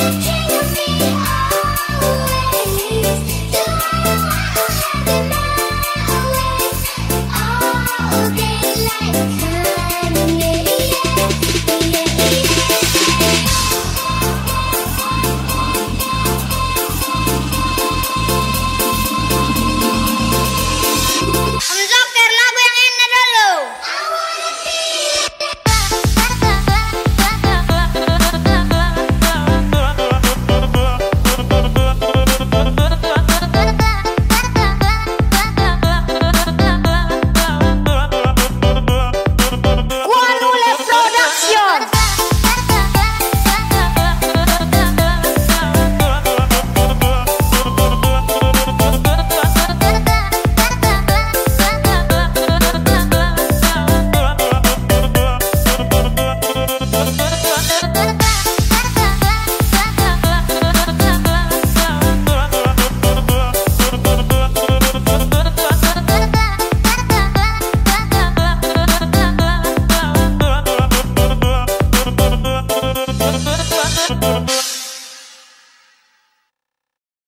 Hey.